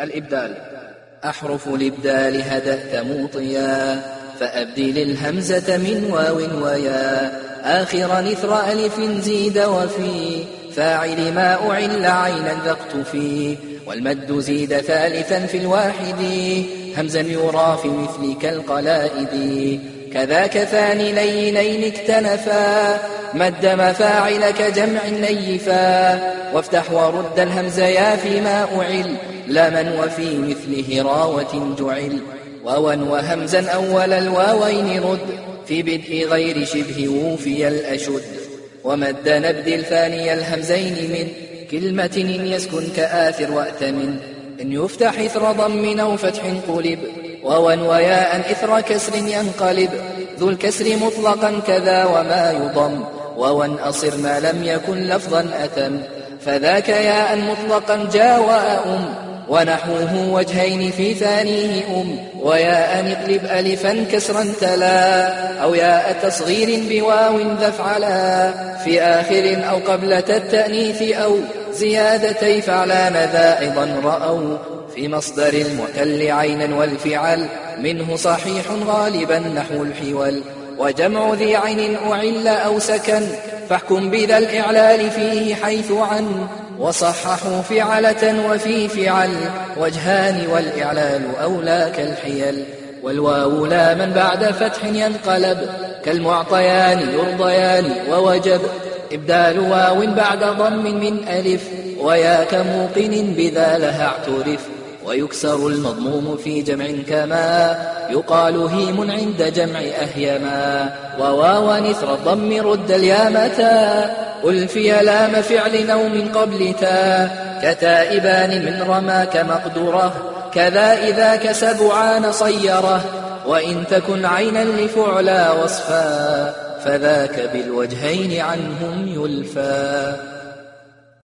الإبدال. أحرف الإبدال هدأت موطيا فأبدل الهمزة من واو ويا. آخرا إثر ألف زيد وفي فاعل ما أعل عينا ذقت فيه والمد زيد ثالثا في الواحد همزا يرى في مثل كالقلائد كذاك ثاني لينين اكتنفا مد مفاعل كجمع نيفا. وافتح ورد الهمز يا فيما أعل لمن وفي مثله راوة جعل. واوا وهمزا أول الواوين رد في بدء غير شبه ووفي الأشد. ومد نبدل ثاني الهمزين من كلمة إن يسكن كآثر وأتمن. إن يفتح إثر ضم أو فتح قلب واوا وياء إثر كسر ينقلب ذو الكسر مطلقا كذا وما يضم واوا أصر ما لم يكن لفظا أتم فذاك ياء مطلقا جاء أم ونحوه وجهين في ثانية أم وياء اقلب ألفا كسرا تلا أو ياء تصغير بواو ذفعلا في آخر أو قبلة التأنيث أو زيادتي فعلان ذا أيضا رأوا في مصدر المعتل عينا والفعل منه صحيح غالبا نحو الحول وجمع ذي عين أعل أو سكن فاحكم بذا الإعلال فيه حيث عن وصححوا فعلة وفي فعل وجهان والإعلال أولى كالحيل. والواو لا من بعد فتح ينقلب كالمعطيان يرضيان ووجب. إبدال واو بعد ضم من ألف ويا كموقن بذا لها اعترف. ويكسر المضموم في جمع كما يقال هيم عند جمع أهيما. وواو نثر الضم رد اليامتا ألفي لام فعل نوم قبل تا. كتائبان من رماك مقدره كذا إذا كسبعان صيرة. وإن تكن عينا لفعلا وصفا فذاك بالوجهين عنهم يلفى